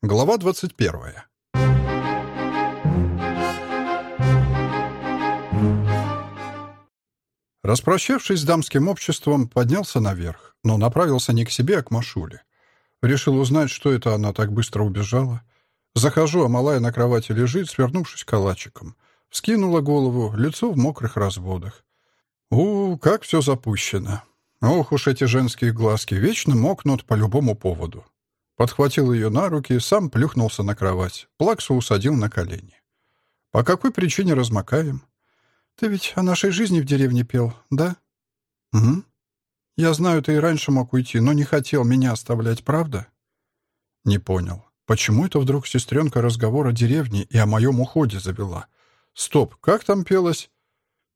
Глава 21. Распрощавшись с дамским обществом, поднялся наверх, но направился не к себе, а к Машуле. Решил узнать, что это она так быстро убежала. Захожу, а малая на кровати лежит, свернувшись калачиком. Вскинула голову, лицо в мокрых разводах. У, как все запущено. Ох уж эти женские глазки, вечно мокнут по любому поводу. Подхватил ее на руки, сам плюхнулся на кровать. Плаксу усадил на колени. «По какой причине размокаем?» «Ты ведь о нашей жизни в деревне пел, да?» «Угу. Я знаю, ты и раньше мог уйти, но не хотел меня оставлять, правда?» «Не понял. Почему это вдруг сестренка разговор о деревне и о моем уходе завела? Стоп, как там пелось?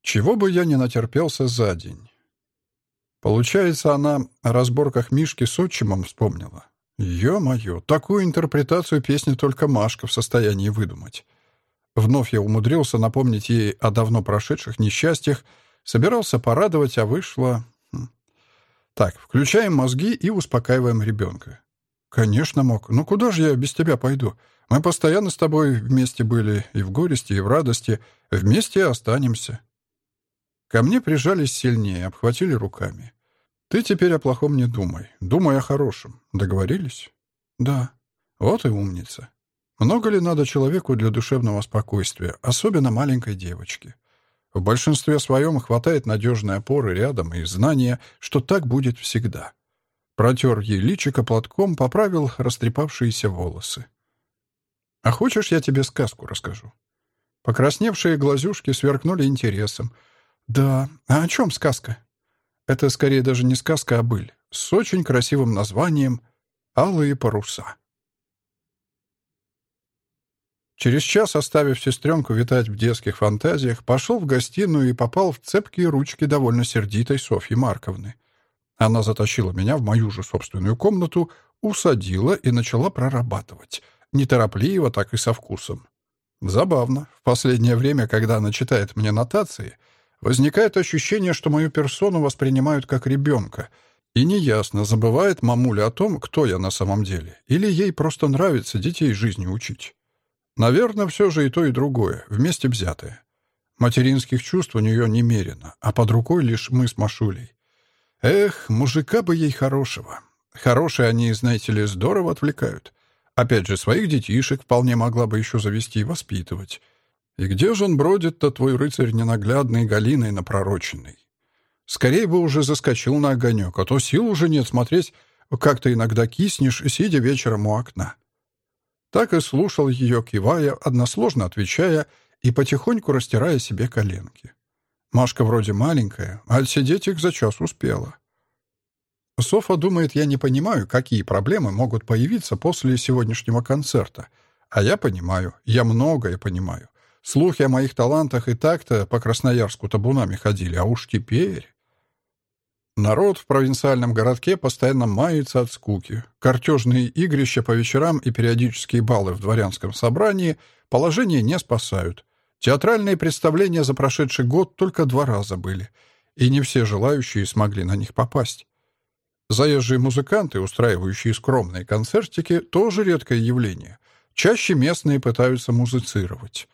Чего бы я не натерпелся за день?» Получается, она о разборках Мишки с отчимом вспомнила. Ё-моё, такую интерпретацию песни только Машка в состоянии выдумать. Вновь я умудрился напомнить ей о давно прошедших несчастьях, собирался порадовать, а вышло... Хм. Так, включаем мозги и успокаиваем ребенка. Конечно, мог. Ну куда же я без тебя пойду? Мы постоянно с тобой вместе были и в горести, и в радости. Вместе останемся. Ко мне прижались сильнее, обхватили руками. Ты теперь о плохом не думай. Думай о хорошем. Договорились? Да. Вот и умница. Много ли надо человеку для душевного спокойствия, особенно маленькой девочке? В большинстве своем хватает надежной опоры рядом и знания, что так будет всегда. Протер ей личико платком, поправил растрепавшиеся волосы. «А хочешь, я тебе сказку расскажу?» Покрасневшие глазюшки сверкнули интересом. «Да, а о чем сказка?» Это скорее даже не сказка, а быль, с очень красивым названием «Алые паруса». Через час, оставив сестренку витать в детских фантазиях, пошел в гостиную и попал в цепкие ручки довольно сердитой Софьи Марковны. Она затащила меня в мою же собственную комнату, усадила и начала прорабатывать. Неторопливо, так и со вкусом. Забавно. В последнее время, когда она читает мне нотации — Возникает ощущение, что мою персону воспринимают как ребенка, и неясно, забывает мамуля о том, кто я на самом деле, или ей просто нравится детей жизни учить. Наверное, все же и то, и другое, вместе взятое. Материнских чувств у нее немерено, а под рукой лишь мы с Машулей. Эх, мужика бы ей хорошего. Хорошие они, знаете ли, здорово отвлекают. Опять же, своих детишек вполне могла бы еще завести и воспитывать. И где же он бродит-то, твой рыцарь ненаглядный, Галиной напророченный? Скорее бы уже заскочил на огонек, а то сил уже нет смотреть, как ты иногда киснешь, сидя вечером у окна. Так и слушал ее, кивая, односложно отвечая и потихоньку растирая себе коленки. Машка вроде маленькая, а отсидеть их за час успела. Софа думает, я не понимаю, какие проблемы могут появиться после сегодняшнего концерта. А я понимаю, я многое понимаю. Слухи о моих талантах и так-то по Красноярску табунами ходили, а уж теперь... Народ в провинциальном городке постоянно мается от скуки. Картежные игрища по вечерам и периодические баллы в дворянском собрании положение не спасают. Театральные представления за прошедший год только два раза были, и не все желающие смогли на них попасть. Заезжие музыканты, устраивающие скромные концертики, тоже редкое явление. Чаще местные пытаются музицировать.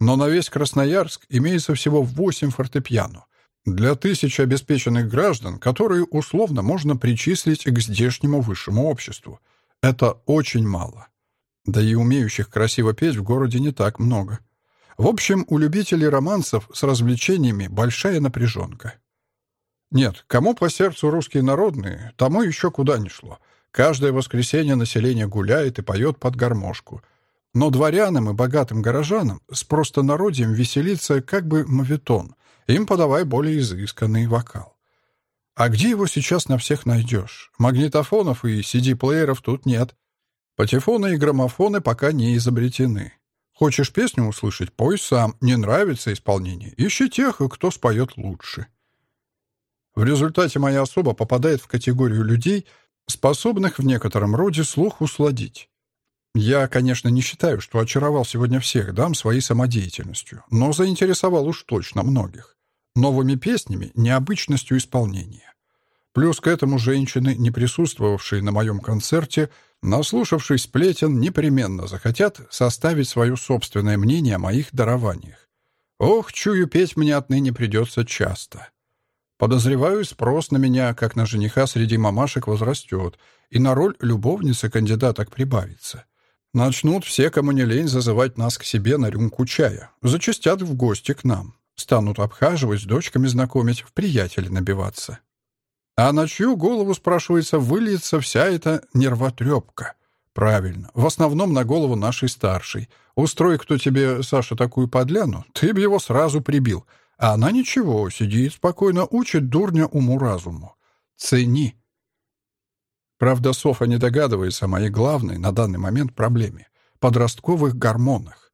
Но на весь Красноярск имеется всего 8 фортепиано. Для тысяч обеспеченных граждан, которые условно можно причислить к здешнему высшему обществу. Это очень мало. Да и умеющих красиво петь в городе не так много. В общем, у любителей романсов с развлечениями большая напряженка. Нет, кому по сердцу русские народные, тому еще куда ни шло. Каждое воскресенье население гуляет и поет под гармошку — но дворянам и богатым горожанам с простонародьем веселиться как бы мавитон. Им подавай более изысканный вокал. А где его сейчас на всех найдешь? Магнитофонов и CD-плееров тут нет. Патефоны и граммофоны пока не изобретены. Хочешь песню услышать? Пой сам. Не нравится исполнение? Ищи тех, кто споет лучше. В результате моя особа попадает в категорию людей, способных в некотором роде слух усладить. Я, конечно, не считаю, что очаровал сегодня всех дам своей самодеятельностью, но заинтересовал уж точно многих. Новыми песнями, необычностью исполнения. Плюс к этому женщины, не присутствовавшие на моем концерте, Наслушавшись сплетен, непременно захотят составить свое собственное мнение о моих дарованиях. Ох, чую, петь мне отныне придется часто. Подозреваю, спрос на меня, как на жениха среди мамашек, возрастет, и на роль любовницы кандидаток прибавится. Начнут все, кому не лень, зазывать нас к себе на рюмку чая. Зачастят в гости к нам. Станут обхаживать, с дочками знакомить, в приятели набиваться. А на чью голову, спрашивается, выльется вся эта нервотрепка? Правильно, в основном на голову нашей старшей. Устрой кто тебе, Саша, такую подляну, ты б его сразу прибил. А она ничего, сидит спокойно, учит дурня уму-разуму. Цени. Правда, Софа не догадывается о моей главной на данный момент проблеме — подростковых гормонах.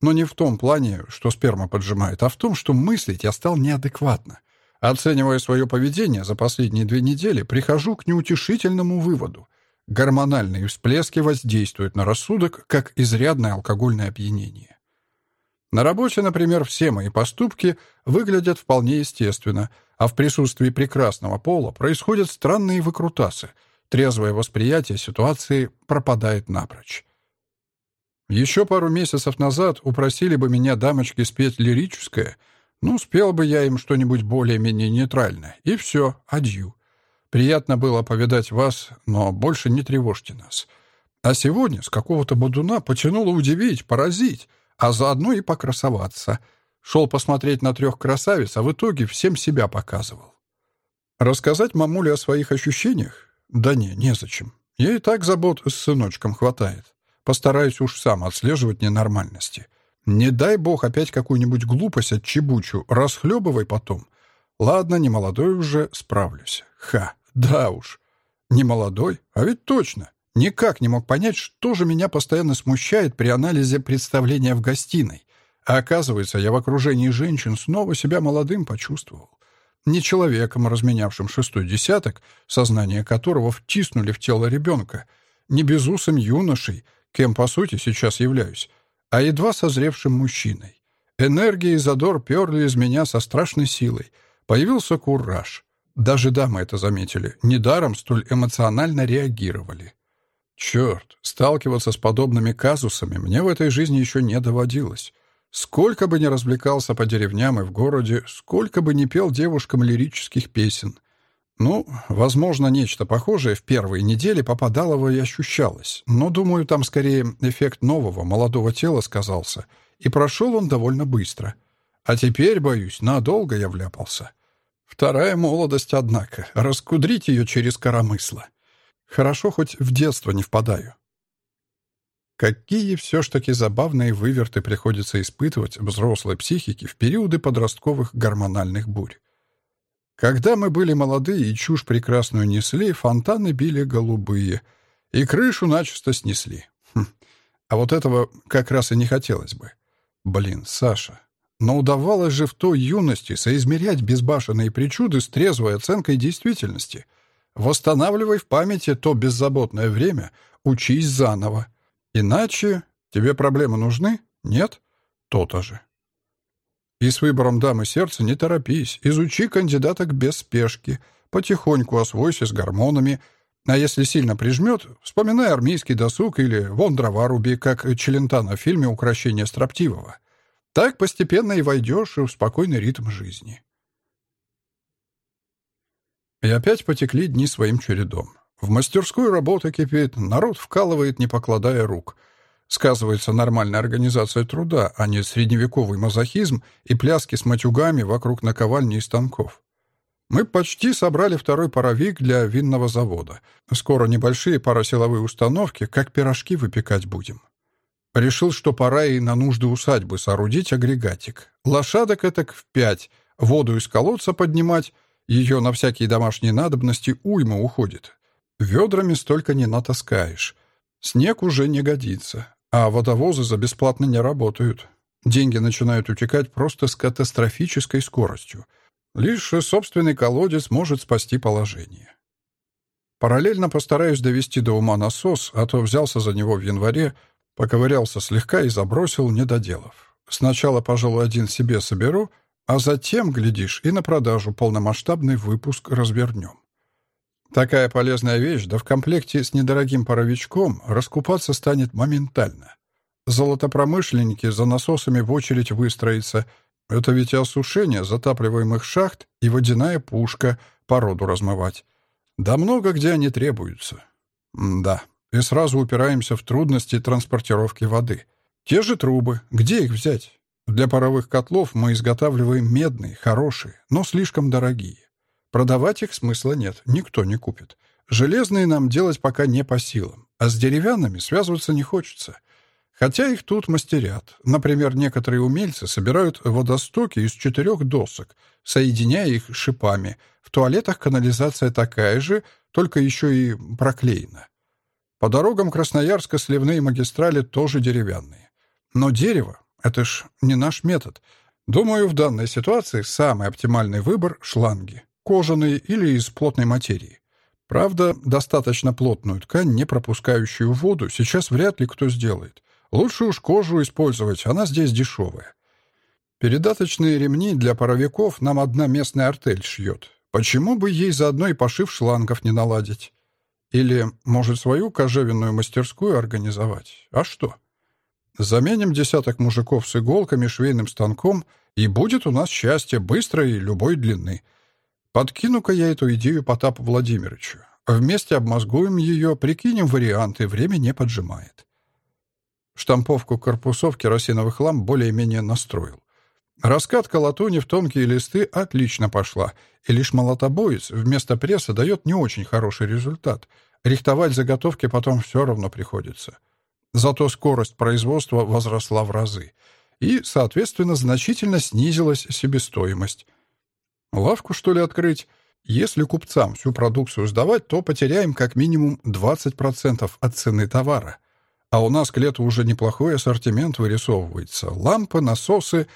Но не в том плане, что сперма поджимает, а в том, что мыслить я стал неадекватно. Оценивая свое поведение за последние две недели, прихожу к неутешительному выводу. Гормональные всплески воздействуют на рассудок, как изрядное алкогольное опьянение. На работе, например, все мои поступки выглядят вполне естественно, а в присутствии прекрасного пола происходят странные выкрутасы. Трезвое восприятие ситуации пропадает напрочь. Еще пару месяцев назад упросили бы меня дамочки спеть лирическое — ну, спел бы я им что-нибудь более-менее нейтральное. И все, адью. Приятно было повидать вас, но больше не тревожьте нас. А сегодня с какого-то бодуна потянуло удивить, поразить, а заодно и покрасоваться. Шел посмотреть на трех красавиц, а в итоге всем себя показывал. Рассказать мамуле о своих ощущениях? Да не, незачем. Ей и так забот с сыночком хватает. Постараюсь уж сам отслеживать ненормальности. — не дай бог опять какую-нибудь глупость отчебучу, расхлебывай потом. Ладно, не молодой уже, справлюсь. Ха, да уж. Не молодой, а ведь точно. Никак не мог понять, что же меня постоянно смущает при анализе представления в гостиной. А оказывается, я в окружении женщин снова себя молодым почувствовал. Не человеком, разменявшим шестой десяток, сознание которого втиснули в тело ребенка, не безусым юношей, кем, по сути, сейчас являюсь, а едва созревшим мужчиной. Энергия и задор перли из меня со страшной силой. Появился кураж. Даже дамы это заметили. Недаром столь эмоционально реагировали. Черт, сталкиваться с подобными казусами мне в этой жизни еще не доводилось. Сколько бы ни развлекался по деревням и в городе, сколько бы ни пел девушкам лирических песен — ну, возможно, нечто похожее в первые недели Попадалова и ощущалось, но, думаю, там скорее эффект нового, молодого тела сказался, и прошел он довольно быстро. А теперь, боюсь, надолго я вляпался. Вторая молодость, однако, раскудрить ее через коромысло. Хорошо, хоть в детство не впадаю. Какие все ж таки забавные выверты приходится испытывать взрослой психике в периоды подростковых гормональных бурь. Когда мы были молодые и чушь прекрасную несли, фонтаны били голубые, и крышу начисто снесли. Хм. А вот этого как раз и не хотелось бы. Блин, Саша, но удавалось же в той юности соизмерять безбашенные причуды с трезвой оценкой действительности. Восстанавливай в памяти то беззаботное время, учись заново. Иначе тебе проблемы нужны? Нет? То-то же. И с выбором дамы сердца не торопись, изучи кандидаток без спешки, потихоньку освойся с гормонами, а если сильно прижмет, вспоминай армейский досуг или вон дрова руби, как Челентано в фильме «Укращение строптивого». Так постепенно и войдешь в спокойный ритм жизни. И опять потекли дни своим чередом. В мастерской работа кипит, народ вкалывает, не покладая рук — сказывается нормальная организация труда, а не средневековый мазохизм и пляски с матюгами вокруг наковальни и станков. Мы почти собрали второй паровик для винного завода. Скоро небольшие паросиловые установки, как пирожки выпекать будем. Решил, что пора и на нужды усадьбы соорудить агрегатик. Лошадок этак в пять, воду из колодца поднимать, ее на всякие домашние надобности уйма уходит. Ведрами столько не натаскаешь. Снег уже не годится. А водовозы за бесплатно не работают. Деньги начинают утекать просто с катастрофической скоростью. Лишь собственный колодец может спасти положение. Параллельно постараюсь довести до ума насос, а то взялся за него в январе, поковырялся слегка и забросил, не доделав. Сначала, пожалуй, один себе соберу, а затем, глядишь, и на продажу полномасштабный выпуск развернем. Такая полезная вещь, да в комплекте с недорогим паровичком раскупаться станет моментально. Золотопромышленники за насосами в очередь выстроятся. Это ведь и осушение затапливаемых шахт, и водяная пушка породу размывать. Да много где они требуются. М да, и сразу упираемся в трудности транспортировки воды. Те же трубы, где их взять? Для паровых котлов мы изготавливаем медные, хорошие, но слишком дорогие. Продавать их смысла нет, никто не купит. Железные нам делать пока не по силам, а с деревянными связываться не хочется. Хотя их тут мастерят. Например, некоторые умельцы собирают водостоки из четырех досок, соединяя их шипами. В туалетах канализация такая же, только еще и проклеена. По дорогам Красноярска сливные магистрали тоже деревянные. Но дерево — это ж не наш метод. Думаю, в данной ситуации самый оптимальный выбор — шланги кожаные или из плотной материи. Правда, достаточно плотную ткань, не пропускающую воду, сейчас вряд ли кто сделает. Лучше уж кожу использовать, она здесь дешевая. Передаточные ремни для паровиков нам одна местная артель шьет. Почему бы ей заодно и пошив шлангов не наладить? Или, может, свою кожевенную мастерскую организовать? А что? Заменим десяток мужиков с иголками, швейным станком, и будет у нас счастье быстрой и любой длины — Подкину-ка я эту идею Потапу Владимировичу. Вместе обмозгуем ее, прикинем варианты, время не поджимает. Штамповку корпусов керосиновых ламп более-менее настроил. Раскатка латуни в тонкие листы отлично пошла, и лишь молотобоец вместо пресса дает не очень хороший результат. Рихтовать заготовки потом все равно приходится. Зато скорость производства возросла в разы. И, соответственно, значительно снизилась себестоимость — Лавку, что ли, открыть? Если купцам всю продукцию сдавать, то потеряем как минимум 20% от цены товара. А у нас к лету уже неплохой ассортимент вырисовывается. Лампы, насосы,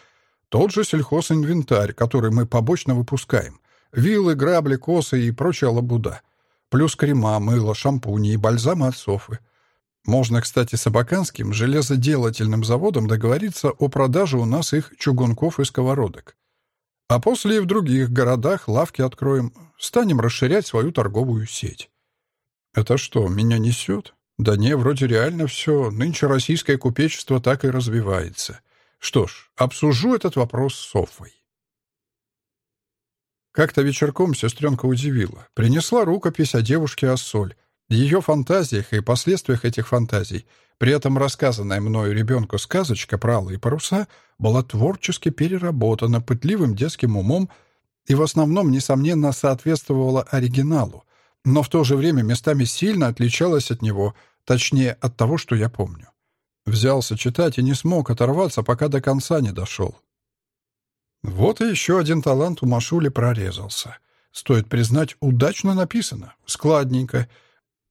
тот же сельхозинвентарь, который мы побочно выпускаем. Вилы, грабли, косы и прочая лабуда. Плюс крема, мыло, шампуни и бальзамы от софы. Можно, кстати, с Абаканским железоделательным заводом договориться о продаже у нас их чугунков и сковородок. А после и в других городах лавки откроем, станем расширять свою торговую сеть. Это что, меня несет? Да не, вроде реально все. Нынче российское купечество так и развивается. Что ж, обсужу этот вопрос с Софой. Как-то вечерком сестренка удивила. Принесла рукопись о девушке Ассоль, ее фантазиях и последствиях этих фантазий. При этом рассказанная мною ребенку сказочка про алые паруса была творчески переработана пытливым детским умом и в основном, несомненно, соответствовала оригиналу, но в то же время местами сильно отличалась от него, точнее, от того, что я помню. Взялся читать и не смог оторваться, пока до конца не дошел. Вот и еще один талант у Машули прорезался. Стоит признать, удачно написано, складненько —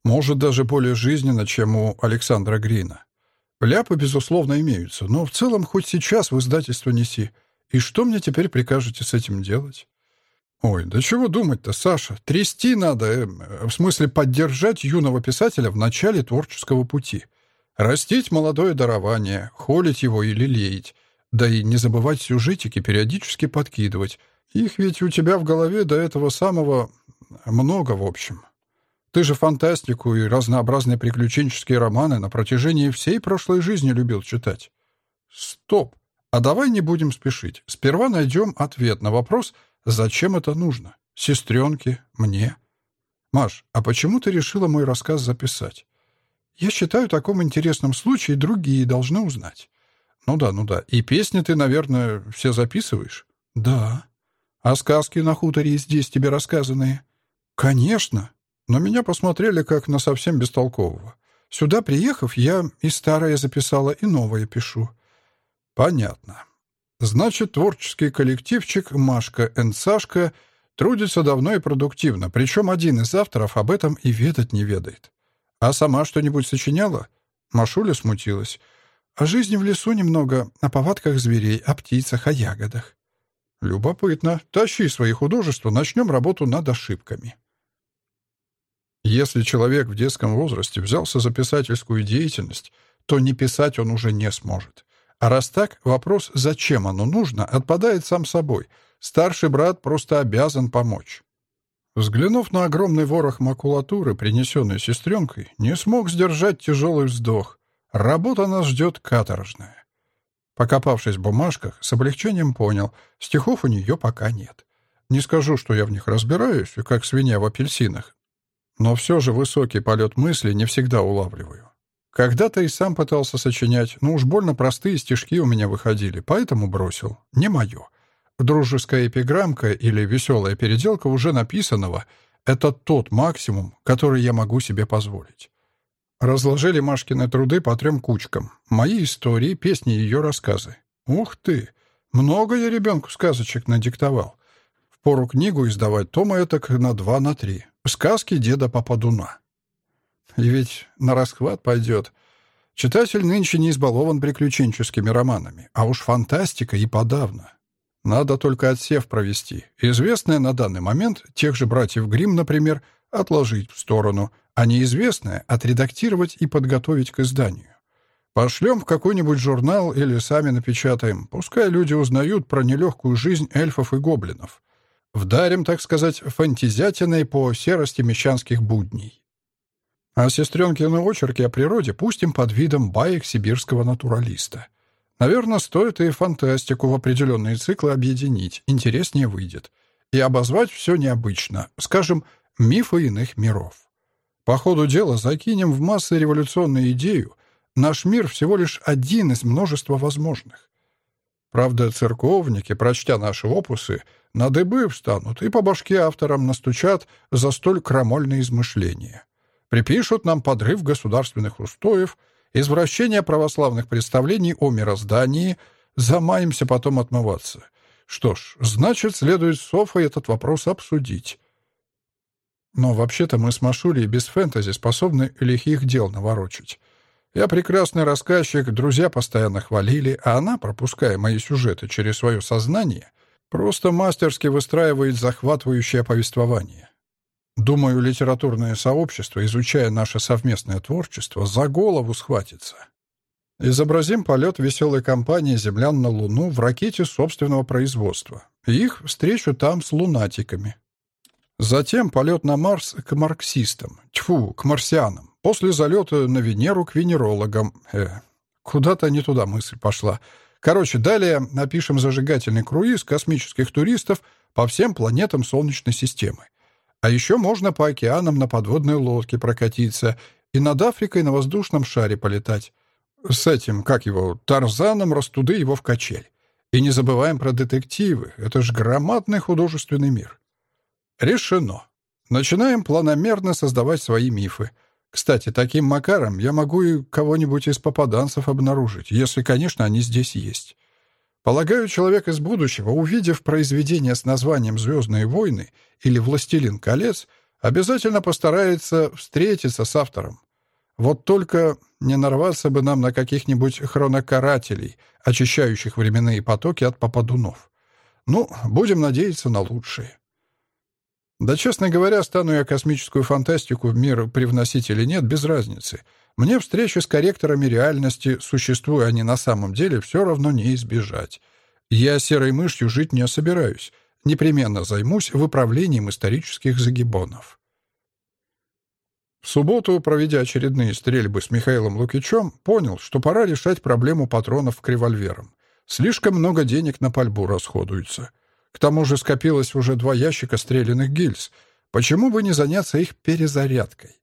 может, даже более жизненно, чем у Александра Грина. Ляпы, безусловно, имеются, но в целом хоть сейчас в издательство неси. И что мне теперь прикажете с этим делать? Ой, да чего думать-то, Саша? Трясти надо, э, в смысле поддержать юного писателя в начале творческого пути. Растить молодое дарование, холить его или лелеять. Да и не забывать сюжетики периодически подкидывать. Их ведь у тебя в голове до этого самого много, в общем. Ты же фантастику и разнообразные приключенческие романы на протяжении всей прошлой жизни любил читать. Стоп. А давай не будем спешить. Сперва найдем ответ на вопрос, зачем это нужно? Сестренке? Мне? Маш, а почему ты решила мой рассказ записать? Я считаю, в таком интересном случае другие должны узнать. Ну да, ну да. И песни ты, наверное, все записываешь? Да. А сказки на хуторе здесь тебе рассказанные? Конечно. Но меня посмотрели как на совсем бестолкового. Сюда приехав, я и старое записала, и новое пишу. Понятно. Значит, творческий коллективчик Машка и Сашка трудится давно и продуктивно, причем один из авторов об этом и ведать не ведает. А сама что-нибудь сочиняла? Машуля смутилась. О жизни в лесу немного, о повадках зверей, о птицах, о ягодах. Любопытно. Тащи свои художества, начнем работу над ошибками. Если человек в детском возрасте взялся за писательскую деятельность, то не писать он уже не сможет. А раз так, вопрос, зачем оно нужно, отпадает сам собой. Старший брат просто обязан помочь. Взглянув на огромный ворох макулатуры, принесенный сестренкой, не смог сдержать тяжелый вздох. Работа нас ждет каторжная. Покопавшись в бумажках, с облегчением понял, стихов у нее пока нет. Не скажу, что я в них разбираюсь, как свинья в апельсинах, но все же высокий полет мысли не всегда улавливаю. Когда-то и сам пытался сочинять, но уж больно простые стишки у меня выходили, поэтому бросил. Не мое. Дружеская эпиграммка или веселая переделка уже написанного — это тот максимум, который я могу себе позволить. Разложили Машкины труды по трем кучкам. Мои истории, песни и ее рассказы. Ух ты! Много я ребенку сказочек надиктовал. Впору книгу издавать тома этак на два, на три. Сказки деда Попадуна. И ведь на расхват пойдет. Читатель нынче не избалован приключенческими романами, а уж фантастика и подавно. Надо только отсев провести. Известное на данный момент, тех же братьев Грим, например, отложить в сторону, а неизвестное отредактировать и подготовить к изданию. Пошлем в какой-нибудь журнал или сами напечатаем, пускай люди узнают про нелегкую жизнь эльфов и гоблинов. Вдарим, так сказать, фантазиатиной по серости мещанских будней. А сестренкины очерки о природе пустим под видом баек сибирского натуралиста. Наверное, стоит и фантастику в определенные циклы объединить, интереснее выйдет. И обозвать все необычно, скажем, мифы иных миров. По ходу дела закинем в массы революционную идею, наш мир всего лишь один из множества возможных. Правда, церковники, прочтя наши опусы, на дыбы встанут и по башке авторам настучат за столь крамольные измышления. Припишут нам подрыв государственных устоев, извращение православных представлений о мироздании, замаемся потом отмываться. Что ж, значит, следует с Софой этот вопрос обсудить. Но вообще-то мы с Машулей без фэнтези способны лихих дел наворочить. Я прекрасный рассказчик, друзья постоянно хвалили, а она, пропуская мои сюжеты через свое сознание, просто мастерски выстраивает захватывающее повествование. Думаю, литературное сообщество, изучая наше совместное творчество, за голову схватится. Изобразим полет веселой компании землян на Луну в ракете собственного производства. Их встречу там с лунатиками. Затем полет на Марс к марксистам. Тьфу, к марсианам. После залета на Венеру к венерологам. Э, куда-то не туда мысль пошла. Короче, далее напишем зажигательный круиз космических туристов по всем планетам Солнечной системы. А еще можно по океанам на подводной лодке прокатиться и над Африкой на воздушном шаре полетать. С этим, как его, Тарзаном растуды его в качель. И не забываем про детективы. Это ж громадный художественный мир. Решено. Начинаем планомерно создавать свои мифы. Кстати, таким макаром я могу и кого-нибудь из попаданцев обнаружить, если, конечно, они здесь есть. Полагаю, человек из будущего, увидев произведение с названием «Звездные войны» или «Властелин колец», обязательно постарается встретиться с автором. Вот только не нарваться бы нам на каких-нибудь хронокарателей, очищающих временные потоки от попадунов. Ну, будем надеяться на лучшее. Да, честно говоря, стану я космическую фантастику в мир привносить или нет, без разницы. Мне встречи с корректорами реальности, существуя они на самом деле, все равно не избежать. Я серой мышью жить не собираюсь. Непременно займусь выправлением исторических загибонов. В субботу, проведя очередные стрельбы с Михаилом Лукичем, понял, что пора решать проблему патронов к револьверам. Слишком много денег на пальбу расходуется. К тому же скопилось уже два ящика стрелянных гильз. Почему бы не заняться их перезарядкой?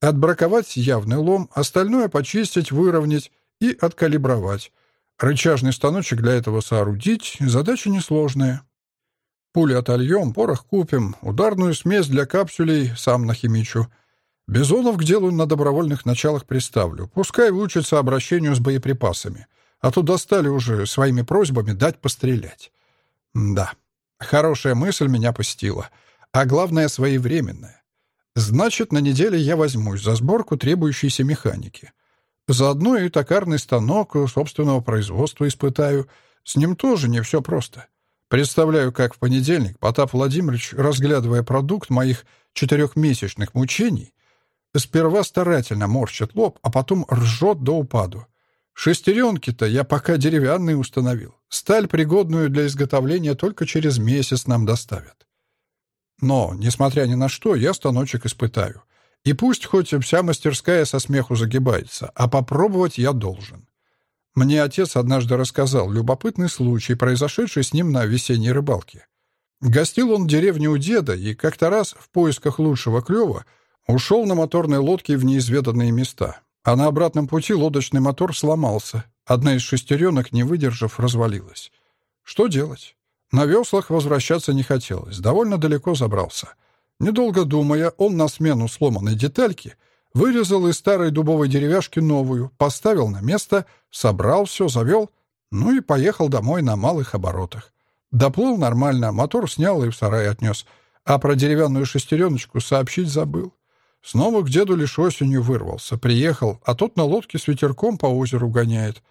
Отбраковать явный лом, остальное почистить, выровнять и откалибровать. Рычажный станочек для этого соорудить — задача несложная. Пули отольем, порох купим, ударную смесь для капсулей сам нахимичу. Бизонов к делу на добровольных началах приставлю. Пускай учатся обращению с боеприпасами. А то достали уже своими просьбами дать пострелять. Да, хорошая мысль меня посетила. А главное, своевременная. Значит, на неделе я возьмусь за сборку требующейся механики. Заодно и токарный станок собственного производства испытаю. С ним тоже не все просто. Представляю, как в понедельник Потап Владимирович, разглядывая продукт моих четырехмесячных мучений, сперва старательно морщит лоб, а потом ржет до упаду. Шестеренки-то я пока деревянные установил. Сталь, пригодную для изготовления, только через месяц нам доставят. Но, несмотря ни на что, я станочек испытаю. И пусть хоть вся мастерская со смеху загибается, а попробовать я должен. Мне отец однажды рассказал любопытный случай, произошедший с ним на весенней рыбалке. Гостил он в деревне у деда и как-то раз в поисках лучшего клёва ушел на моторной лодке в неизведанные места. А на обратном пути лодочный мотор сломался. Одна из шестеренок, не выдержав, развалилась. Что делать? На веслах возвращаться не хотелось. Довольно далеко забрался. Недолго думая, он на смену сломанной детальки вырезал из старой дубовой деревяшки новую, поставил на место, собрал все, завел, ну и поехал домой на малых оборотах. Доплыл нормально, мотор снял и в сарай отнес, а про деревянную шестереночку сообщить забыл. Снова к деду лишь осенью вырвался, приехал, а тот на лодке с ветерком по озеру гоняет.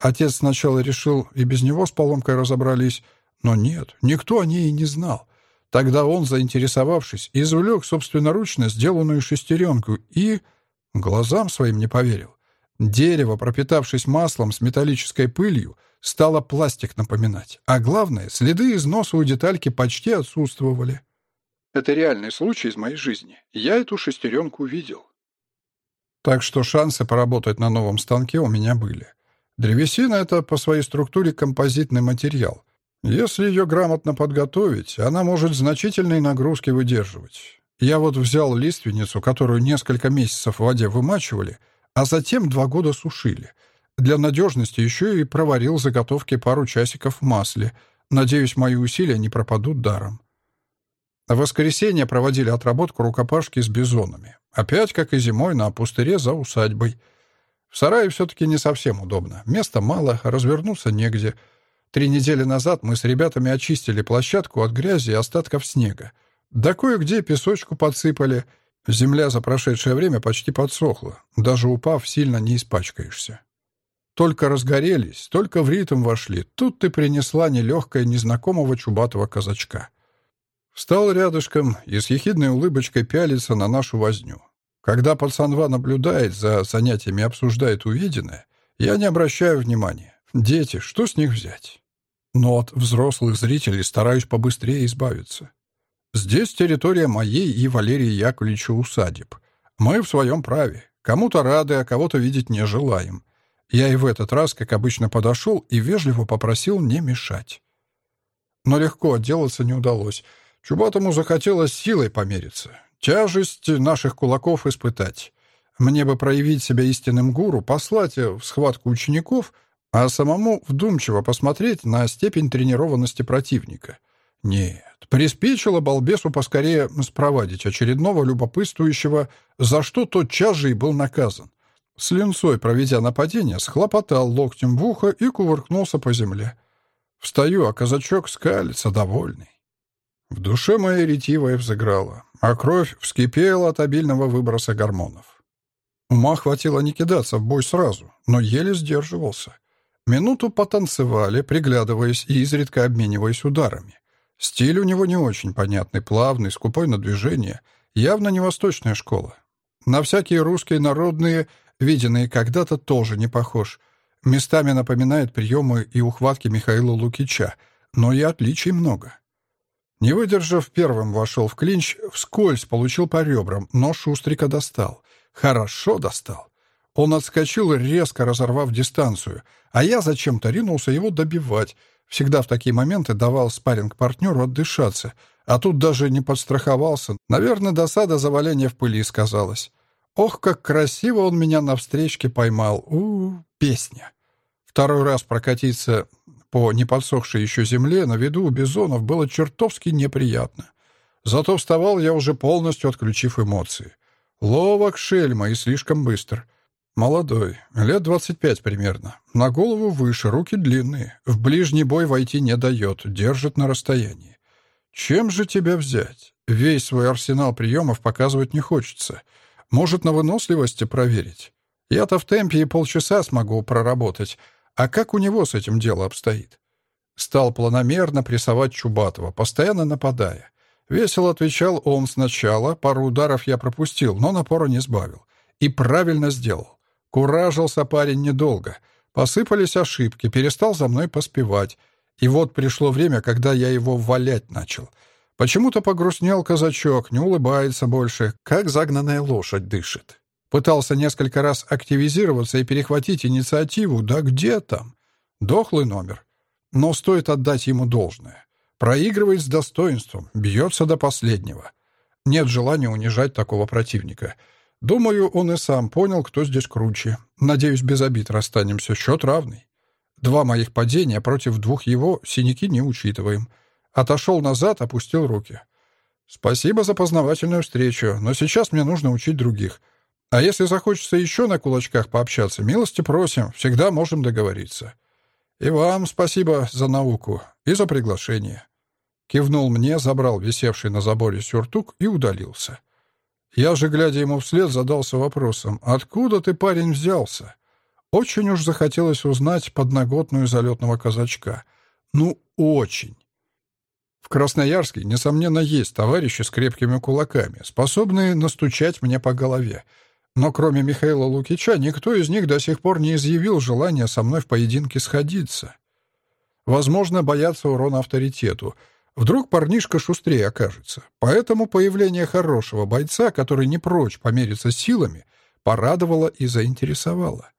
Отец сначала решил, и без него с поломкой разобрались, но нет, никто о ней и не знал. Тогда он, заинтересовавшись, извлек собственноручно сделанную шестеренку и... глазам своим не поверил. Дерево, пропитавшись маслом с металлической пылью, стало пластик напоминать. А главное, следы износа у детальки почти отсутствовали. Это реальный случай из моей жизни. Я эту шестеренку видел. Так что шансы поработать на новом станке у меня были. Древесина — это по своей структуре композитный материал — если ее грамотно подготовить, она может значительные нагрузки выдерживать. Я вот взял лиственницу, которую несколько месяцев в воде вымачивали, а затем два года сушили. Для надежности еще и проварил заготовки пару часиков в масле. Надеюсь, мои усилия не пропадут даром. В воскресенье проводили отработку рукопашки с бизонами. Опять, как и зимой, на пустыре за усадьбой. В сарае все-таки не совсем удобно. Места мало, развернуться негде — Три недели назад мы с ребятами очистили площадку от грязи и остатков снега. Да кое-где песочку подсыпали. Земля за прошедшее время почти подсохла. Даже упав, сильно не испачкаешься. Только разгорелись, только в ритм вошли. Тут ты принесла нелегкая незнакомого чубатого казачка. Встал рядышком и с ехидной улыбочкой пялится на нашу возню. Когда пацанва наблюдает за занятиями и обсуждает увиденное, я не обращаю внимания. Дети, что с них взять? но от взрослых зрителей стараюсь побыстрее избавиться. Здесь территория моей и Валерия Яковлевича усадеб. Мы в своем праве. Кому-то рады, а кого-то видеть не желаем. Я и в этот раз, как обычно, подошел и вежливо попросил не мешать. Но легко отделаться не удалось. Чубатому захотелось силой помериться, тяжесть наших кулаков испытать. Мне бы проявить себя истинным гуру, послать в схватку учеников — а самому вдумчиво посмотреть на степень тренированности противника. Нет, приспичило балбесу поскорее спровадить очередного любопытствующего, за что тот час же и был наказан. С линцой, проведя нападение, схлопотал локтем в ухо и кувыркнулся по земле. Встаю, а казачок скалится, довольный. В душе моей ретивая взыграла, а кровь вскипела от обильного выброса гормонов. Ума хватило не кидаться в бой сразу, но еле сдерживался. Минуту потанцевали, приглядываясь и изредка обмениваясь ударами. Стиль у него не очень понятный, плавный, скупой на движение, явно не восточная школа. На всякие русские народные, виденные когда-то, тоже не похож. Местами напоминает приемы и ухватки Михаила Лукича, но и отличий много. Не выдержав, первым вошел в клинч, вскользь получил по ребрам, но Шустрика достал. Хорошо достал. Он отскочил, резко разорвав дистанцию, а я зачем-то ринулся его добивать. Всегда в такие моменты давал спарринг-партнеру отдышаться, а тут даже не подстраховался. Наверное, досада заваления в пыли сказалась. Ох, как красиво он меня на встречке поймал. У, -у, -у песня. Второй раз прокатиться по неподсохшей еще земле на виду у бизонов было чертовски неприятно. Зато вставал я уже полностью отключив эмоции. Ловок шельма и слишком быстр. Молодой, лет двадцать пять примерно. На голову выше, руки длинные. В ближний бой войти не дает, держит на расстоянии. Чем же тебя взять? Весь свой арсенал приемов показывать не хочется. Может, на выносливости проверить? Я-то в темпе и полчаса смогу проработать. А как у него с этим дело обстоит? Стал планомерно прессовать Чубатова, постоянно нападая. Весело отвечал он сначала, пару ударов я пропустил, но напора не сбавил. И правильно сделал. Куражился парень недолго. Посыпались ошибки, перестал за мной поспевать. И вот пришло время, когда я его валять начал. Почему-то погрустнел казачок, не улыбается больше, как загнанная лошадь дышит. Пытался несколько раз активизироваться и перехватить инициативу, да где там? Дохлый номер. Но стоит отдать ему должное. Проигрывает с достоинством, бьется до последнего. Нет желания унижать такого противника. Думаю, он и сам понял, кто здесь круче. Надеюсь, без обид расстанемся. Счет равный. Два моих падения против двух его синяки не учитываем. Отошел назад, опустил руки. Спасибо за познавательную встречу, но сейчас мне нужно учить других. А если захочется еще на кулачках пообщаться, милости просим, всегда можем договориться. И вам спасибо за науку и за приглашение. Кивнул мне, забрал висевший на заборе сюртук и удалился. Я же, глядя ему вслед, задался вопросом, откуда ты, парень, взялся? Очень уж захотелось узнать подноготную залетного казачка. Ну, очень. В Красноярске, несомненно, есть товарищи с крепкими кулаками, способные настучать мне по голове. Но кроме Михаила Лукича, никто из них до сих пор не изъявил желания со мной в поединке сходиться. Возможно, боятся урона авторитету. Вдруг парнишка шустрее окажется. Поэтому появление хорошего бойца, который не прочь помериться силами, порадовало и заинтересовало.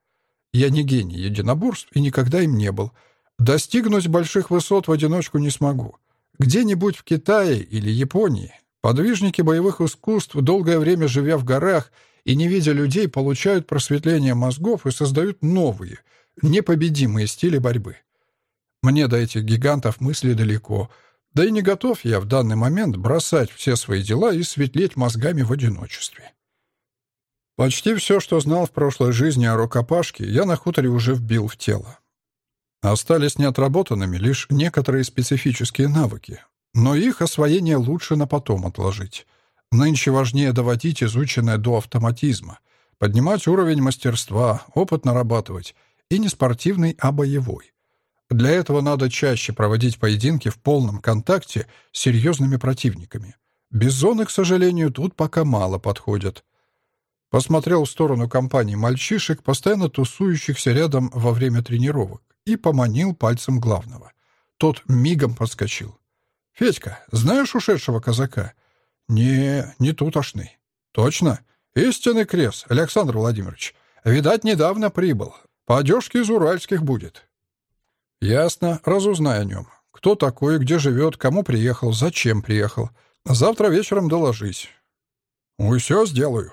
Я не гений единоборств и никогда им не был. Достигнуть больших высот в одиночку не смогу. Где-нибудь в Китае или Японии подвижники боевых искусств, долгое время живя в горах и не видя людей, получают просветление мозгов и создают новые, непобедимые стили борьбы. Мне до этих гигантов мысли далеко, да и не готов я в данный момент бросать все свои дела и светлеть мозгами в одиночестве. Почти все, что знал в прошлой жизни о рукопашке, я на хуторе уже вбил в тело. Остались неотработанными лишь некоторые специфические навыки, но их освоение лучше на потом отложить. Нынче важнее доводить изученное до автоматизма, поднимать уровень мастерства, опыт нарабатывать, и не спортивный, а боевой. Для этого надо чаще проводить поединки в полном контакте с серьезными противниками. Без зоны, к сожалению, тут пока мало подходят. Посмотрел в сторону компании мальчишек, постоянно тусующихся рядом во время тренировок, и поманил пальцем главного. Тот мигом подскочил. «Федька, знаешь ушедшего казака?» «Не, не тутошный». «Точно? Истинный крест, Александр Владимирович. Видать, недавно прибыл. По одежке из уральских будет». «Ясно. Разузнай о нем. Кто такой, где живет, кому приехал, зачем приехал. Завтра вечером доложись». «Ой, все сделаю»,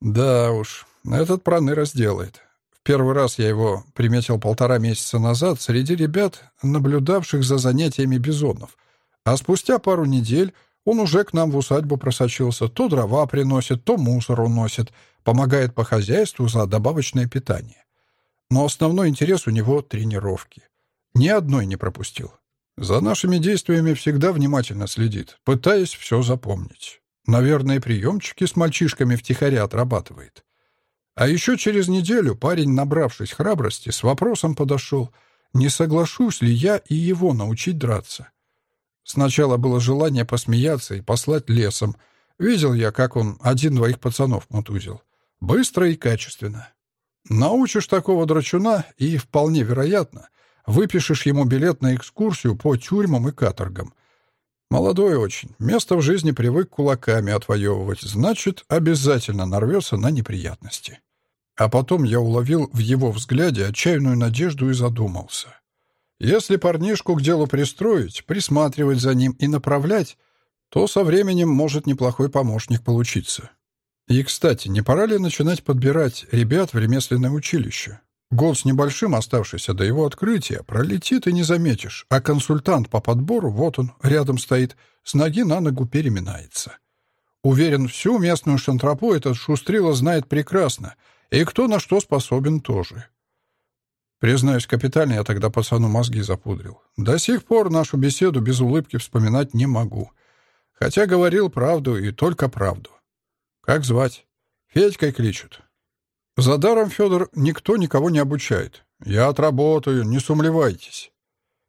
да уж, этот проныра сделает. В первый раз я его приметил полтора месяца назад среди ребят, наблюдавших за занятиями бизонов. А спустя пару недель он уже к нам в усадьбу просочился. То дрова приносит, то мусор уносит, помогает по хозяйству за добавочное питание. Но основной интерес у него — тренировки. Ни одной не пропустил. За нашими действиями всегда внимательно следит, пытаясь все запомнить. Наверное, приемчики с мальчишками втихаря отрабатывает. А еще через неделю парень, набравшись храбрости, с вопросом подошел, не соглашусь ли я и его научить драться. Сначала было желание посмеяться и послать лесом. Видел я, как он один-двоих пацанов мутузил. Быстро и качественно. Научишь такого драчуна, и, вполне вероятно, выпишешь ему билет на экскурсию по тюрьмам и каторгам — Молодой очень. Место в жизни привык кулаками отвоевывать. Значит, обязательно нарвется на неприятности. А потом я уловил в его взгляде отчаянную надежду и задумался. Если парнишку к делу пристроить, присматривать за ним и направлять, то со временем может неплохой помощник получиться. И, кстати, не пора ли начинать подбирать ребят в ремесленное училище? Год с небольшим, оставшийся до его открытия, пролетит и не заметишь, а консультант по подбору, вот он, рядом стоит, с ноги на ногу переминается. Уверен, всю местную шантропу этот шустрила знает прекрасно, и кто на что способен тоже. Признаюсь, капитально я тогда пацану мозги запудрил. До сих пор нашу беседу без улыбки вспоминать не могу. Хотя говорил правду и только правду. Как звать? Федькой кличут. За даром, Федор, никто никого не обучает. Я отработаю, не сумлевайтесь.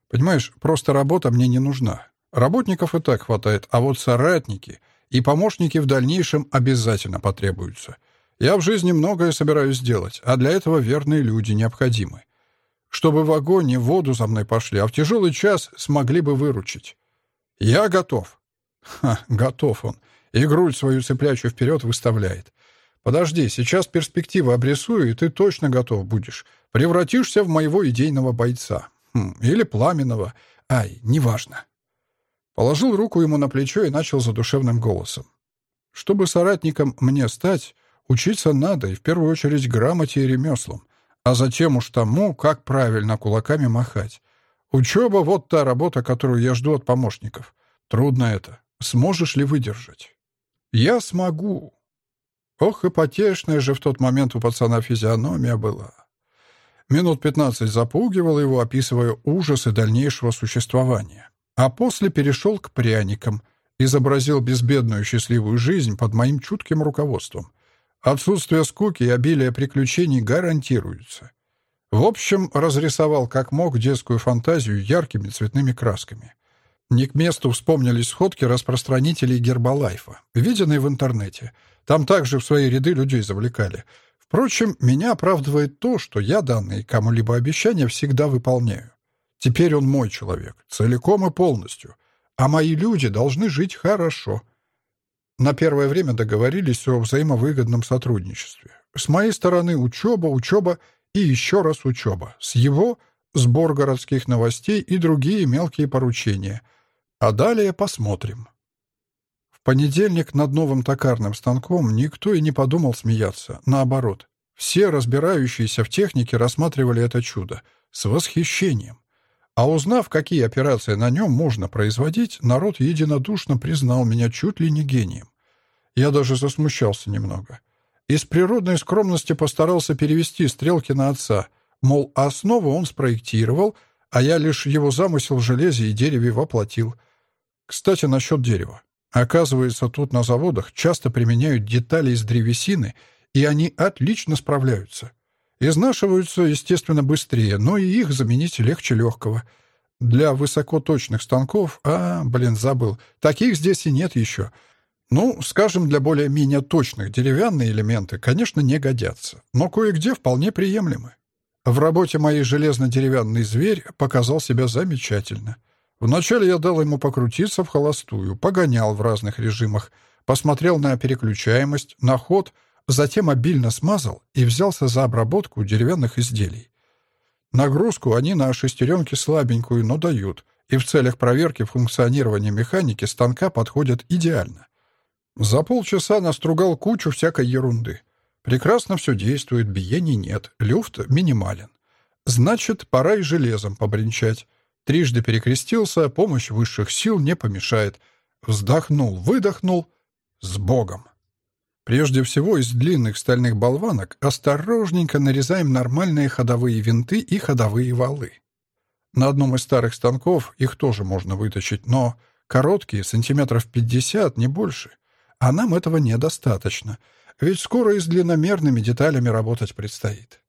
Понимаешь, просто работа мне не нужна. Работников и так хватает, а вот соратники и помощники в дальнейшем обязательно потребуются. Я в жизни многое собираюсь сделать, а для этого верные люди необходимы. Чтобы в огонь и воду за мной пошли, а в тяжелый час смогли бы выручить. Я готов. Ха, готов он. И грудь свою цеплячую вперед выставляет. Подожди, сейчас перспективы обрисую, и ты точно готов будешь. Превратишься в моего идейного бойца. Хм, или пламенного. Ай, неважно. Положил руку ему на плечо и начал задушевным голосом. Чтобы соратником мне стать, учиться надо, и в первую очередь грамоте и ремеслам, а затем уж тому, как правильно кулаками махать. Учеба — вот та работа, которую я жду от помощников. Трудно это. Сможешь ли выдержать? Я смогу. Ох, и потешная же в тот момент у пацана физиономия была. Минут пятнадцать запугивал его, описывая ужасы дальнейшего существования. А после перешел к пряникам, изобразил безбедную счастливую жизнь под моим чутким руководством. Отсутствие скуки и обилие приключений гарантируются. В общем, разрисовал как мог детскую фантазию яркими цветными красками. Не к месту вспомнились сходки распространителей Гербалайфа, виденные в интернете. Там также в свои ряды людей завлекали. Впрочем, меня оправдывает то, что я данные кому-либо обещания всегда выполняю. Теперь он мой человек, целиком и полностью. А мои люди должны жить хорошо. На первое время договорились о взаимовыгодном сотрудничестве. С моей стороны учеба, учеба и еще раз учеба. С его — сбор городских новостей и другие мелкие поручения — а далее посмотрим. В понедельник над новым токарным станком никто и не подумал смеяться. Наоборот, все разбирающиеся в технике рассматривали это чудо с восхищением. А узнав, какие операции на нем можно производить, народ единодушно признал меня чуть ли не гением. Я даже засмущался немного. Из природной скромности постарался перевести стрелки на отца, мол, основу он спроектировал, а я лишь его замысел в железе и дереве воплотил — кстати, насчет дерева. Оказывается, тут на заводах часто применяют детали из древесины, и они отлично справляются. Изнашиваются, естественно, быстрее, но и их заменить легче легкого. Для высокоточных станков, а, блин, забыл, таких здесь и нет еще. Ну, скажем, для более-менее точных деревянные элементы, конечно, не годятся, но кое-где вполне приемлемы. В работе моей железно-деревянный зверь показал себя замечательно — Вначале я дал ему покрутиться в холостую, погонял в разных режимах, посмотрел на переключаемость, на ход, затем обильно смазал и взялся за обработку деревянных изделий. Нагрузку они на шестеренке слабенькую, но дают, и в целях проверки функционирования механики станка подходят идеально. За полчаса настругал кучу всякой ерунды. Прекрасно все действует, биений нет, люфт минимален. Значит, пора и железом побренчать. Трижды перекрестился, помощь высших сил не помешает. Вздохнул, выдохнул. С Богом! Прежде всего, из длинных стальных болванок осторожненько нарезаем нормальные ходовые винты и ходовые валы. На одном из старых станков их тоже можно вытащить, но короткие, сантиметров 50, не больше. А нам этого недостаточно, ведь скоро и с длинномерными деталями работать предстоит.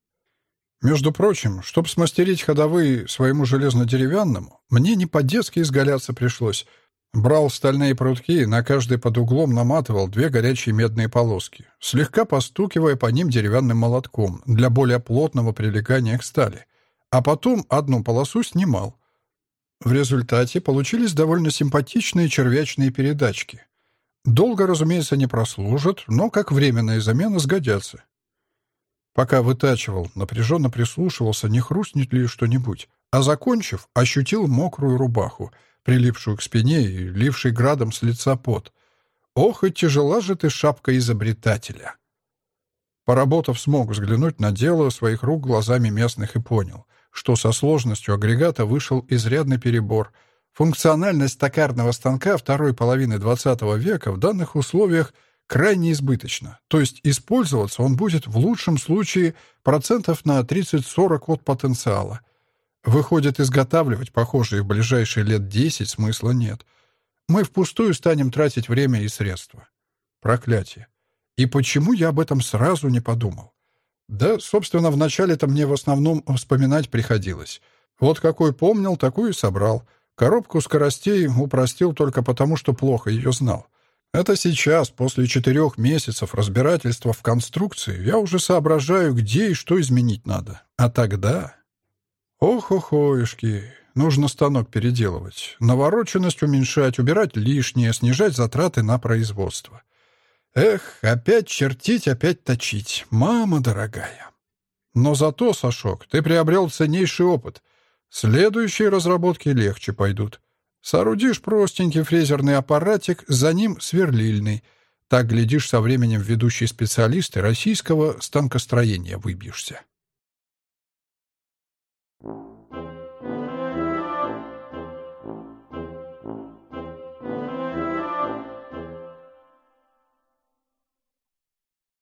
Между прочим, чтобы смастерить ходовые своему железно-деревянному, мне не по-детски изгаляться пришлось. Брал стальные прутки и на каждый под углом наматывал две горячие медные полоски, слегка постукивая по ним деревянным молотком для более плотного прилегания к стали, а потом одну полосу снимал. В результате получились довольно симпатичные червячные передачки. Долго, разумеется, не прослужат, но как временная замена сгодятся. Пока вытачивал, напряженно прислушивался, не хрустнет ли что-нибудь, а закончив, ощутил мокрую рубаху, прилипшую к спине и ливший градом с лица пот. Ох, и тяжела же ты шапка изобретателя. Поработав, смог взглянуть на дело своих рук глазами местных и понял, что со сложностью агрегата вышел изрядный перебор. Функциональность токарного станка второй половины XX века в данных условиях — крайне избыточно, то есть использоваться он будет в лучшем случае процентов на 30-40 от потенциала. Выходит, изготавливать похожие в ближайшие лет 10 смысла нет. Мы впустую станем тратить время и средства. Проклятие. И почему я об этом сразу не подумал? Да, собственно, вначале-то мне в основном вспоминать приходилось. Вот какой помнил, такую и собрал. Коробку скоростей упростил только потому, что плохо ее знал. Это сейчас, после четырех месяцев разбирательства в конструкции, я уже соображаю, где и что изменить надо. А тогда... Ох-охоишки, Нужно станок переделывать, навороченность уменьшать, убирать лишнее, снижать затраты на производство. Эх, опять чертить, опять точить. Мама дорогая. Но зато, Сашок, ты приобрел ценнейший опыт. Следующие разработки легче пойдут. Соорудишь простенький фрезерный аппаратик, за ним сверлильный. Так, глядишь, со временем ведущий специалист российского станкостроения выбьешься. you